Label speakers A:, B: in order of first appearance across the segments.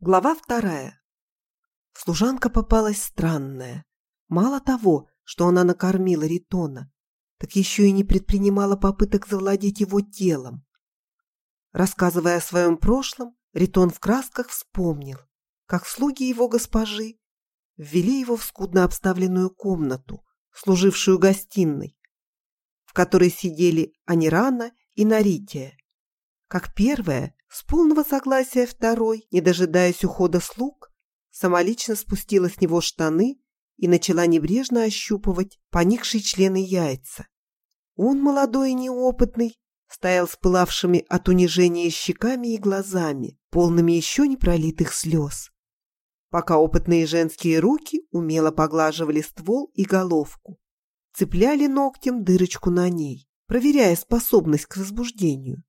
A: Глава вторая. Служанка попалась странная. Мало того, что она накормила Ритона, так еще и не предпринимала попыток завладеть его телом. Рассказывая о своем прошлом, Ритон в красках вспомнил, как слуги его госпожи ввели его в скудно обставленную комнату, служившую гостиной, в которой сидели Анирана и Нарития. Как первая с полного согласия второй, не дожидаясь ухода слуг, самолично спустила с него штаны и начала небрежно ощупывать поникшие члены яйца. Он, молодой и неопытный, стоял с пылавшими от унижения щеками и глазами, полными еще не пролитых слез. Пока опытные женские руки умело поглаживали ствол и головку, цепляли ногтем дырочку на ней, проверяя способность к возбуждению.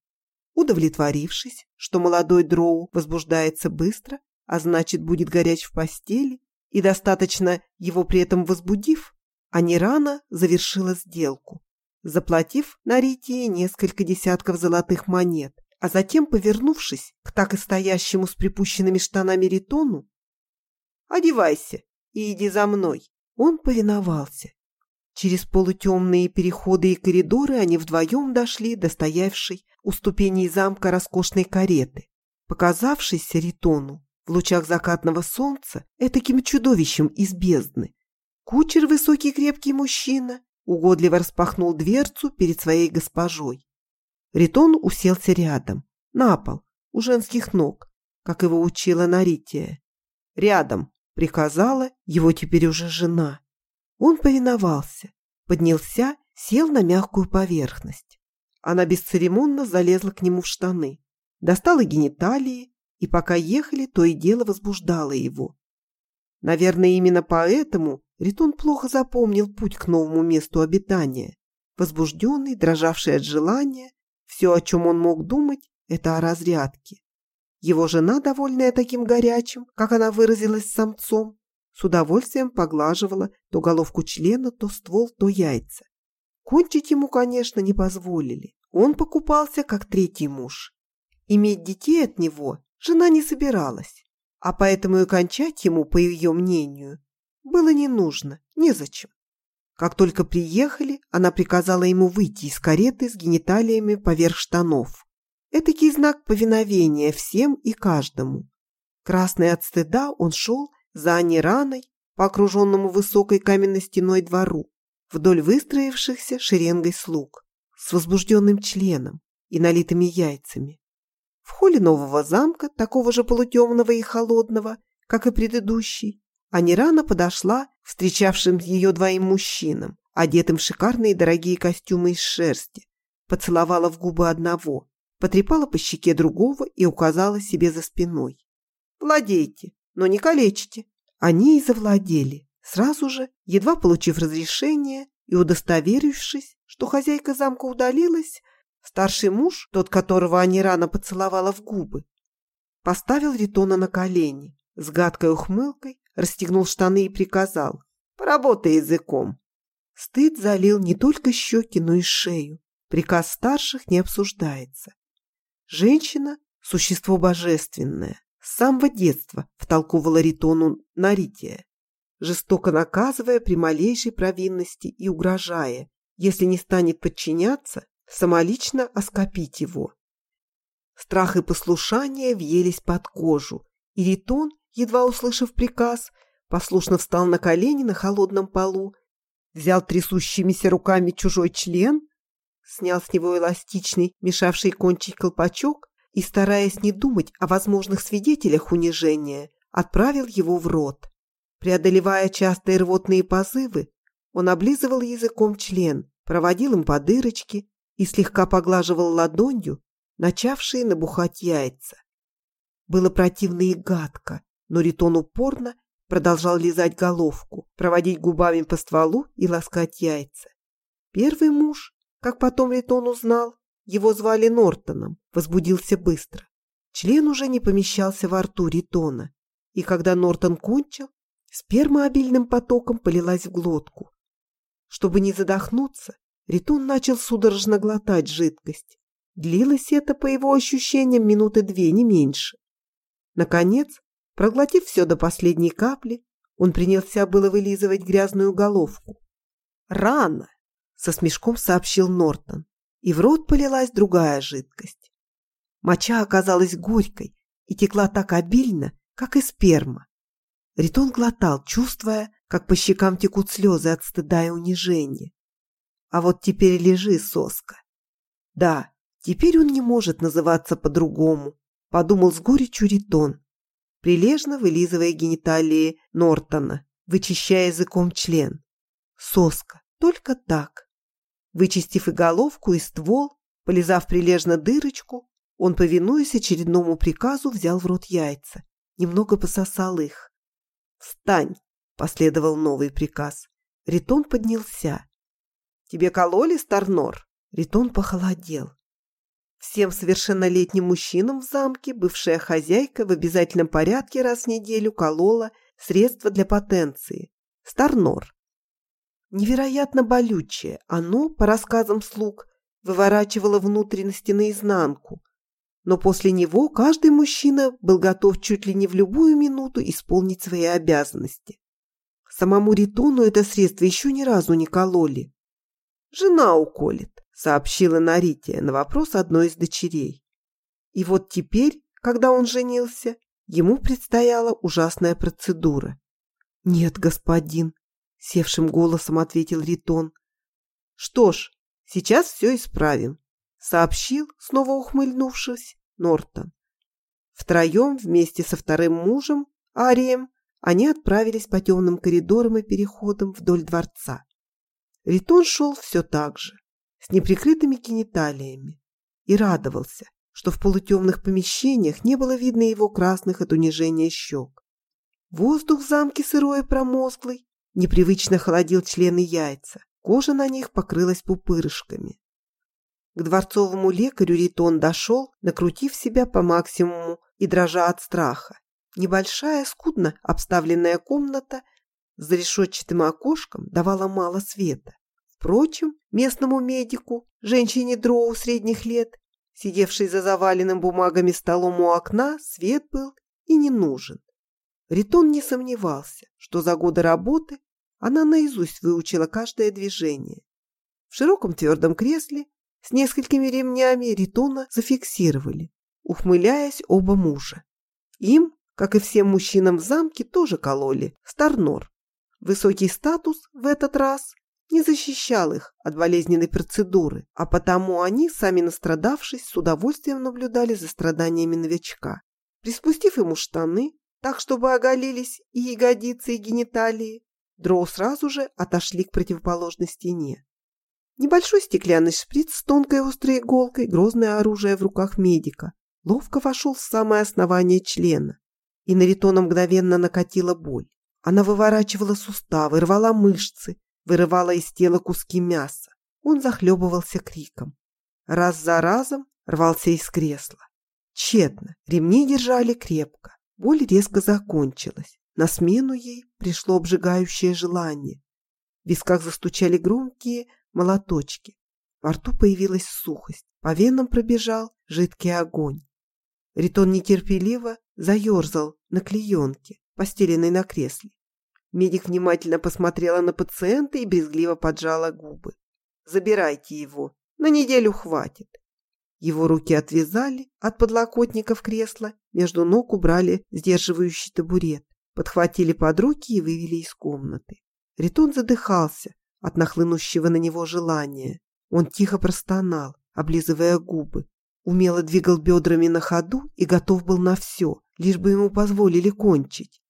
A: Удовлетворившись, что молодой дроу возбуждается быстро, а значит будет горяч в постели, и достаточно его при этом возбудив, Анирана завершила сделку, заплатив Наритии несколько десятков золотых монет, а затем, повернувшись к так и стоящему с припущенными штанами Ритону, «Одевайся и иди за мной». Он повиновался. Через полутемные переходы и коридоры они вдвоем дошли до стоявшей у ступеней замка роскошной кареты, показавшейся Ритону в лучах закатного солнца этаким чудовищем из бездны. Кучер, высокий крепкий мужчина, угодливо распахнул дверцу перед своей госпожой. Ритон уселся рядом, на пол, у женских ног, как его учила Нарития. «Рядом», — приказала его теперь уже жена. Он повиновался, поднялся, сел на мягкую поверхность. Она бесцеремонно залезла к нему в штаны, достала гениталии и пока ехали, то и дело возбуждала его. Наверное, именно поэтому Ритон плохо запомнил путь к новому месту обитания. Возбужденный, дрожавший от желания, все, о чем он мог думать, это о разрядке. Его жена, довольная таким горячим, как она выразилась самцом, с удовольствием поглаживала то головку члена, то ствол, то яйца. Кончить ему, конечно, не позволили. Он покупался как третий муж. Иметь детей от него жена не собиралась, а поэтому и кончать ему, по ее мнению, было не нужно, незачем. Как только приехали, она приказала ему выйти из кареты с гениталиями поверх штанов. Этакий знак повиновения всем и каждому. Красный от стыда он шел за Анираной по окруженному высокой каменной стеной двору, вдоль выстроившихся шеренгой слуг с возбужденным членом и налитыми яйцами. В холле нового замка, такого же полутемного и холодного, как и предыдущий, Анирана подошла к встречавшим ее двоим мужчинам, одетым в шикарные дорогие костюмы из шерсти, поцеловала в губы одного, потрепала по щеке другого и указала себе за спиной. «Владейте, но не калечьте». Они и завладели. Сразу же, едва получив разрешение и удостоверившись, что хозяйка замка удалилась, старший муж, тот, которого они рано поцеловала в губы, поставил Ритона на колени, с гадкой ухмылкой расстегнул штаны и приказал «Поработай языком». Стыд залил не только щеки, но и шею. Приказ старших не обсуждается. Женщина – существо божественное. С самого детства втолковывала Ритону Нарития жестоко наказывая при малейшей провинности и угрожая, если не станет подчиняться, самолично оскопить его. Страх и послушание въелись под кожу, и Ритон, едва услышав приказ, послушно встал на колени на холодном полу, взял трясущимися руками чужой член, снял с него эластичный, мешавший кончить колпачок и, стараясь не думать о возможных свидетелях унижения, отправил его в рот. Преодолевая частые рвотные позывы, он облизывал языком член, проводил им по дырочке и слегка поглаживал ладонью начавшие набухать яйца. Было противно и гадко, но Ритон упорно продолжал лизать головку, проводить губами по стволу и ласкать яйца. Первый муж, как потом Ритон узнал, его звали Нортоном, возбудился быстро. Член уже не помещался во рту Ритона, и когда Нортон кончил, Сперма обильным потоком полилась в глотку. Чтобы не задохнуться, Ритун начал судорожно глотать жидкость. Длилось это, по его ощущениям, минуты две, не меньше. Наконец, Проглотив все до последней капли, он принялся было вылизывать грязную головку. «Рано!» — со смешком сообщил Нортон, и в рот полилась другая жидкость. Моча оказалась горькой и текла так обильно, как и сперма. Ритон глотал, чувствуя, как по щекам текут слезы от стыда и унижения. А вот теперь лежи, соска. Да, теперь он не может называться по-другому, подумал с горечью Ритон, прилежно вылизывая гениталии Нортона, вычищая языком член. Соска, только так. Вычистив и головку, и ствол, полизав прилежно дырочку, он, повинуясь очередному приказу, взял в рот яйца, немного пососал их. «Встань!» – последовал новый приказ. Ритон поднялся. «Тебе кололи, Старнор?» Ритон похолодел. Всем совершеннолетним мужчинам в замке бывшая хозяйка в обязательном порядке раз в неделю колола средства для потенции. Старнор. Невероятно болючее, оно, по рассказам слуг, выворачивало внутренности наизнанку. Но после него каждый мужчина был готов чуть ли не в любую минуту исполнить свои обязанности. Самому Ритону это средство еще ни разу не кололи. Жена уколет сообщила Нарития на вопрос одной из дочерей. И вот теперь, когда он женился, ему предстояла ужасная процедура. «Нет, господин», — севшим голосом ответил Ритон. «Что ж, сейчас все исправим», — сообщил, снова ухмыльнувшись, Нортон. Втроем вместе со вторым мужем, Арием, они отправились по темным коридорам и переходам вдоль дворца. Ритон шел все так же с неприкрытыми гениталиями и радовался, что в полутемных помещениях не было видно его красных от унижения щек. Воздух в замке сырой и промозглый, непривычно холодил члены яйца, кожа на них покрылась пупырышками. К дворцовому лекарю Ритон дошел, накрутив себя по максимуму и дрожа от страха. Небольшая, скудно обставленная комната с решетчатым окошком давала мало света. Впрочем, местному медику, женщине дроу средних лет, сидевшей за заваленным бумагами столом у окна, свет был и не нужен. Ритон не сомневался, что за годы работы она наизусть выучила каждое движение. В широком твердом кресле с несколькими ремнями Ритона зафиксировали, ухмыляясь оба мужа. Им, как и всем мужчинам в замке, тоже кололи Старнор. Высокий статус в этот раз не защищал их от болезненной процедуры, а потому они, сами настрадавшись, с удовольствием наблюдали за страданиями новичка. Приспустив ему штаны, так, чтобы оголились и ягодицы, и гениталии, дроу сразу же отошли к противоположной стене. Небольшой стеклянный шприц с тонкой острой иголкой, грозное оружие в руках медика, ловко вошел в самое основание члена, и на Ритона мгновенно накатила боль. Она выворачивала суставы, рвала мышцы, вырывала из тела куски мяса. Он захлебывался криком. Раз за разом рвался из кресла. Тщетно, ремни держали крепко. Боль резко закончилась. На смену ей пришло обжигающее желание. В висках застучали громкие молоточки. Во рту появилась сухость. По венам пробежал жидкий огонь. Ритон нетерпеливо заерзал на клеенке, постеленной на кресле. Медик внимательно посмотрела на пациента и брезгливо поджала губы. «Забирайте его. На неделю хватит». Его руки отвязали от подлокотников кресла, между ног убрали сдерживающий табурет, подхватили под руки и вывели из комнаты. Ритон задыхался от нахлынущего на него желания. Он тихо простонал, облизывая губы, умело двигал бедрами на ходу и готов был на все, лишь бы ему позволили кончить.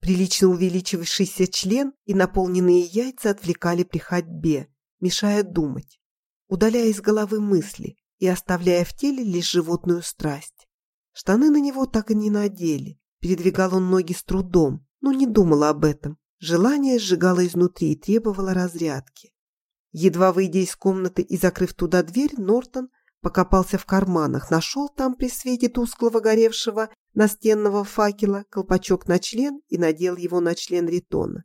A: Прилично увеличившийся член и наполненные яйца отвлекали при ходьбе, мешая думать, удаляя из головы мысли и оставляя в теле лишь животную страсть. Штаны на него так и не надели. Передвигал он ноги с трудом, но не думал об этом. Желание сжигало изнутри и требовало разрядки. Едва выйдя из комнаты и закрыв туда дверь, Нортон покопался в карманах, нашел там при свете тусклого горевшего настенного факела колпачок на член и надел его на член Ритона.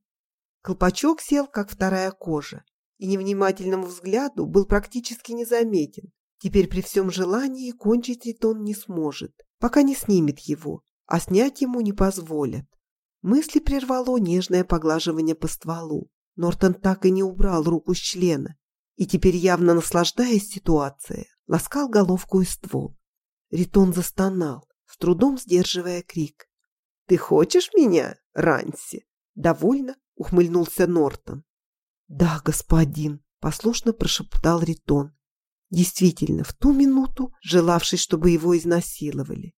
A: Колпачок сел, как вторая кожа, и невнимательному взгляду был практически незаметен. Теперь при всем желании кончить Ритон не сможет, пока не снимет его, а снять ему не позволят. Мысли прервало нежное поглаживание по стволу. Нортон так и не убрал руку с члена и теперь, явно наслаждаясь ситуацией, ласкал головку и ствол. Ритон застонал, с трудом сдерживая крик. «Ты хочешь меня, Ранси?» Довольно ухмыльнулся Нортон. «Да, господин», — послушно прошептал Ритон. Действительно, в ту минуту, желавший, чтобы его изнасиловали.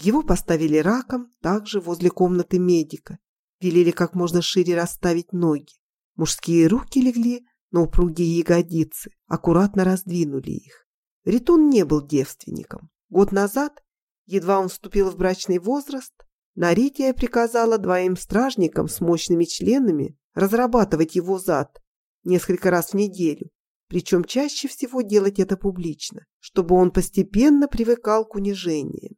A: Его поставили раком также возле комнаты медика, велели как можно шире расставить ноги. Мужские руки легли на упругие ягодицы, аккуратно раздвинули их. Ритон не был девственником. Год назад, едва он вступил в брачный возраст, Нарития приказала двоим стражникам с мощными членами разрабатывать его зад несколько раз в неделю, причем чаще всего делать это публично, чтобы он постепенно привыкал к унижениям.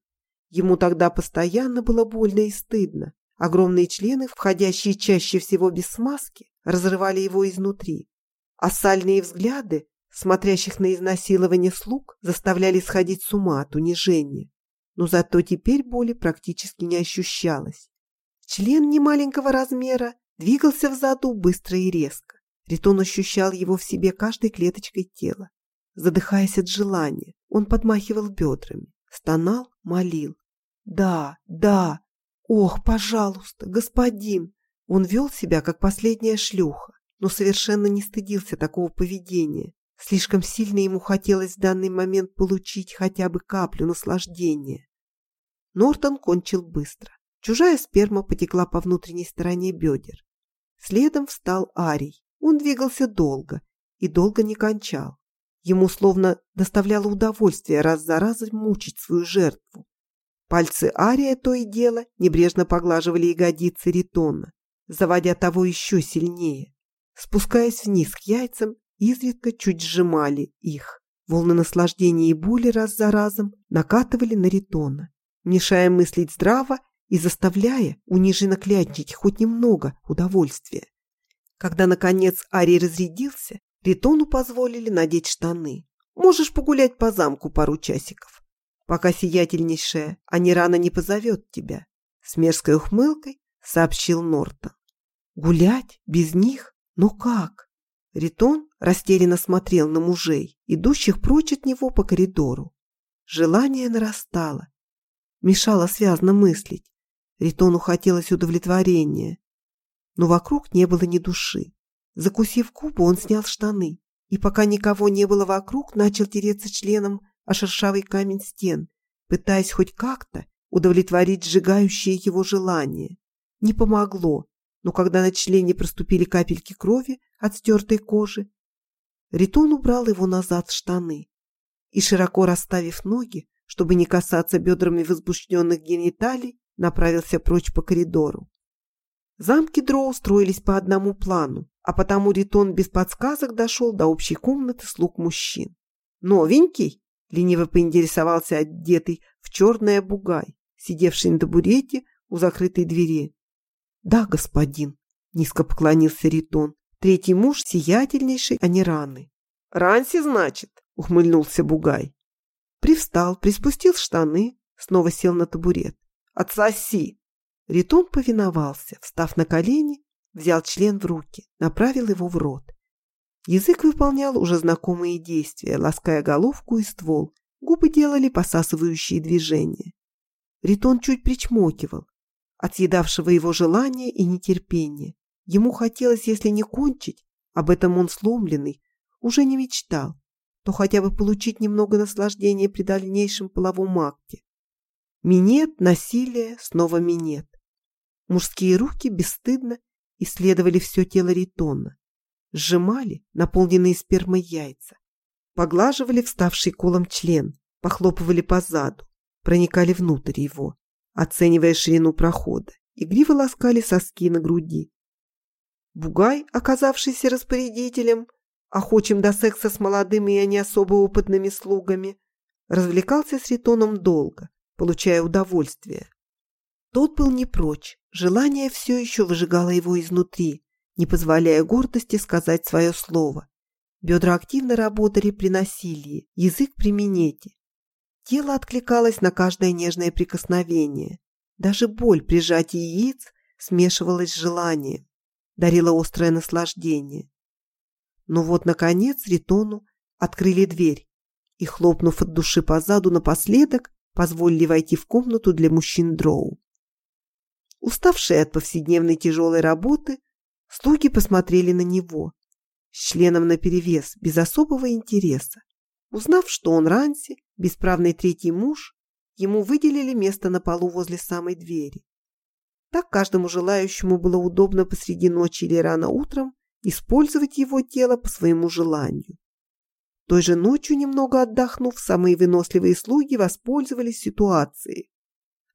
A: Ему тогда постоянно было больно и стыдно. Огромные члены, входящие чаще всего без смазки, разрывали его изнутри. А сальные взгляды, смотрящих на изнасилование слуг, заставляли сходить с ума от унижения но зато теперь боли практически не ощущалось. Член немаленького размера двигался в заду быстро и резко. Ритон ощущал его в себе каждой клеточкой тела. Задыхаясь от желания, он подмахивал бедрами, стонал, молил. «Да, да! Ох, пожалуйста, господин!» Он вел себя, как последняя шлюха, но совершенно не стыдился такого поведения. Слишком сильно ему хотелось в данный момент получить хотя бы каплю наслаждения. Нортон кончил быстро. Чужая сперма потекла по внутренней стороне бедер. Следом встал Арий. Он двигался долго и долго не кончал. Ему словно доставляло удовольствие раз за разом мучить свою жертву. Пальцы Ария то и дело небрежно поглаживали ягодицы Ритона, заводя того еще сильнее. Спускаясь вниз к яйцам, изредка чуть сжимали их. Волны наслаждения и боли раз за разом накатывали на Ритона, мешая мыслить здраво и заставляя униженно клятнить хоть немного удовольствия. Когда, наконец, Арий разрядился, Ритону позволили надеть штаны. Можешь погулять по замку пару часиков, пока сиятельнейшая Анирана не позовет тебя. С мерзкой ухмылкой сообщил Нортон. Гулять? Без них? Ну как? Ритон растерянно смотрел на мужей, идущих прочь от него по коридору. Желание нарастало, мешало связно мыслить. Ритону хотелось удовлетворения, но вокруг не было ни души. Закусив губу, он снял штаны, и пока никого не было вокруг, начал тереться членом о шершавый камень стен, пытаясь хоть как-то удовлетворить сжигающее его желание. Не помогло, но когда на члене проступили капельки крови от стертой кожи, Ритон убрал его назад в штаны и, широко расставив ноги, чтобы не касаться бедрами возбужденных гениталий, направился прочь по коридору. Замки Дроу строились по одному плану, а потому Ритон без подсказок дошел до общей комнаты слуг мужчин. «Новенький?» — лениво поинтересовался одетый в черное бугай, сидевший на табурете у закрытой двери. «Да, господин», — низко поклонился Ритон. «Третий муж сиятельнейший, а не раны». «Ранси, значит?» — ухмыльнулся Бугай. Привстал, приспустил штаны, снова сел на табурет. «Отсоси!» Ритон повиновался, встав на колени, взял член в руки, направил его в рот. Язык выполнял уже знакомые действия, лаская головку и ствол. Губы делали посасывающие движения. Ритон чуть причмокивал, от съедавшего его желания и нетерпения. Ему хотелось, если не кончить, об этом он сломленный, уже не мечтал, то хотя бы получить немного наслаждения при дальнейшем половом акте. Минет, насилие, снова минет. Мужские руки бесстыдно исследовали все тело Ритона, сжимали наполненные спермой яйца, поглаживали вставший колом член, похлопывали по заду, проникали внутрь его оценивая ширину прохода. Игриво ласкали соски на груди. Бугай, оказавшийся распорядителем, охочим до секса с молодыми и не особо опытными слугами, развлекался с Ритоном долго, получая удовольствие. Тот был не прочь, желание все еще выжигало его изнутри, не позволяя гордости сказать свое слово. Бедра активно работали при насилии, язык при минете. Тело откликалось на каждое нежное прикосновение. Даже боль при сжатии яиц смешивалась с желанием, дарила острое наслаждение. Но вот, наконец, Ритону открыли дверь и, хлопнув от души по заду напоследок, позволили войти в комнату для мужчин Дроу. Уставшие от повседневной тяжелой работы, слуги посмотрели на него, с членом наперевес, без особого интереса. Узнав, что он Ранси, бесправный третий муж, ему выделили место на полу возле самой двери. Так каждому желающему было удобно посреди ночи или рано утром использовать его тело по своему желанию. Той же ночью, немного отдохнув, самые выносливые слуги воспользовались ситуацией,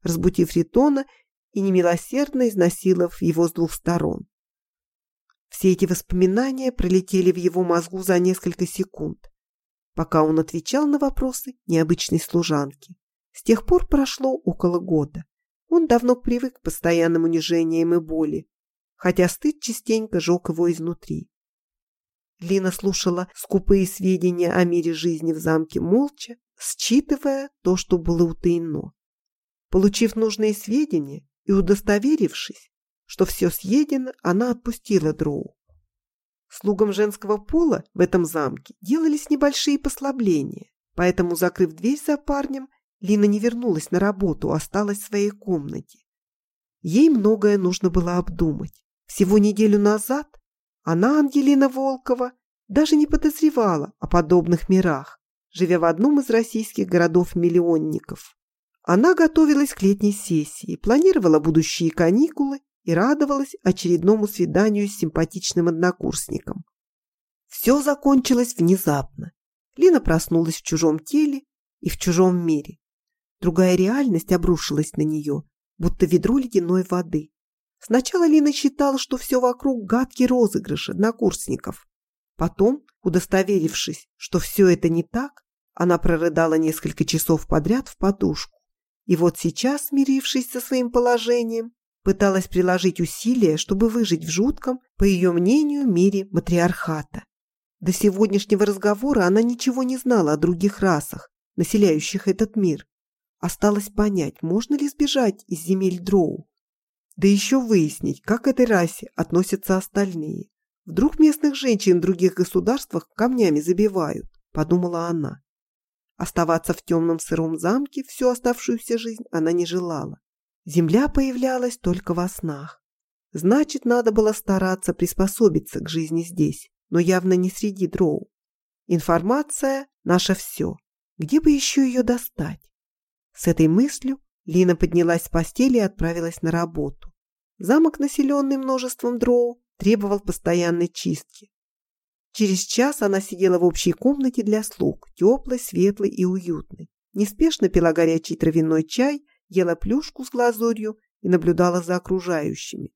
A: разбудив Ритона и немилосердно изнасиловав его с двух сторон. Все эти воспоминания пролетели в его мозгу за несколько секунд, пока он отвечал на вопросы необычной служанки. С тех пор прошло около года. Он давно привык к постоянным унижениям и боли, хотя стыд частенько жег его изнутри. Лина слушала скупые сведения о мире жизни в замке молча, считывая то, что было утаено. Получив нужные сведения и удостоверившись, что все съедено, она отпустила дроу. Слугам женского пола в этом замке делались небольшие послабления, поэтому, закрыв дверь за парнем, Лина не вернулась на работу, а осталась в своей комнате. Ей многое нужно было обдумать. Всего неделю назад она, Ангелина Волкова, даже не подозревала о подобных мирах, живя в одном из российских городов-миллионников. Она готовилась к летней сессии, планировала будущие каникулы и радовалась очередному свиданию с симпатичным однокурсником. Все закончилось внезапно. Лина проснулась в чужом теле и в чужом мире. Другая реальность обрушилась на нее, будто ведро ледяной воды. Сначала Лина считала, что все вокруг гадкий розыгрыш однокурсников. Потом, удостоверившись, что все это не так, она прорыдала несколько часов подряд в подушку. И вот сейчас, смирившись со своим положением, пыталась приложить усилия, чтобы выжить в жутком, по ее мнению, мире матриархата. До сегодняшнего разговора она ничего не знала о других расах, населяющих этот мир. Осталось понять, можно ли сбежать из земель Дроу. Да еще выяснить, как к этой расе относятся остальные. Вдруг местных женщин в других государствах камнями забивают, подумала она. Оставаться в темном сыром замке всю оставшуюся жизнь она не желала. Земля появлялась только во снах. Значит, надо было стараться приспособиться к жизни здесь, но явно не среди дроу. Информация – наше все. Где бы еще ее достать? С этой мыслью Лина поднялась с постели и отправилась на работу. Замок, населенный множеством дроу, требовал постоянной чистки. Через час она сидела в общей комнате для слуг, теплой, светлой и уютной. Неспешно пила горячий травяной чай, ела плюшку с глазурью и наблюдала за окружающими.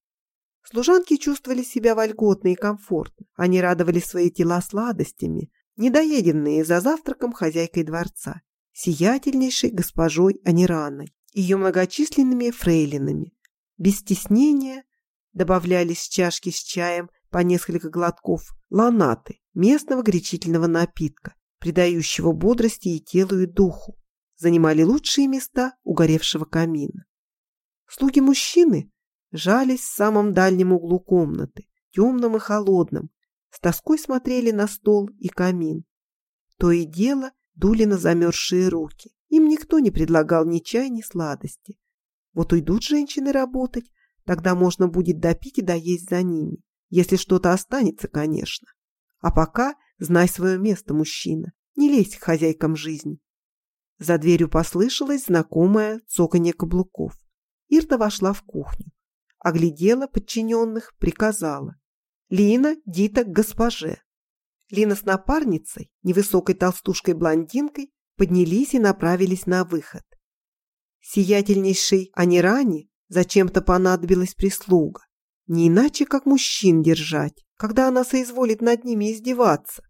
A: Служанки чувствовали себя вольготно и комфортно. Они радовали свои тела сладостями, недоеденные за завтраком хозяйкой дворца, сиятельнейшей госпожой Анираной ее многочисленными фрейлинами. Без стеснения добавлялись чашки с чаем по несколько глотков ланаты, местного горячительного напитка, придающего бодрости и телу, и духу, занимали лучшие места угоревшего камина. Слуги-мужчины жались в самом дальнем углу комнаты, темном и холодном, с тоской смотрели на стол и камин. То и дело дули на замерзшие руки. Им никто не предлагал ни чая, ни сладости. Вот уйдут женщины работать, тогда можно будет допить и доесть за ними, если что-то останется, конечно. А пока знай свое место, мужчина, не лезь к хозяйкам жизни. За дверью послышалось знакомое цоканье каблуков. Ирта вошла в кухню, оглядела подчиненных, приказала. «Лина, Дита, госпоже!» Лина с напарницей, невысокой толстушкой-блондинкой, поднялись и направились на выход. Сиятельнейшей Аниране зачем-то понадобилась прислуга. Не иначе, как мужчин держать, когда она соизволит над ними издеваться.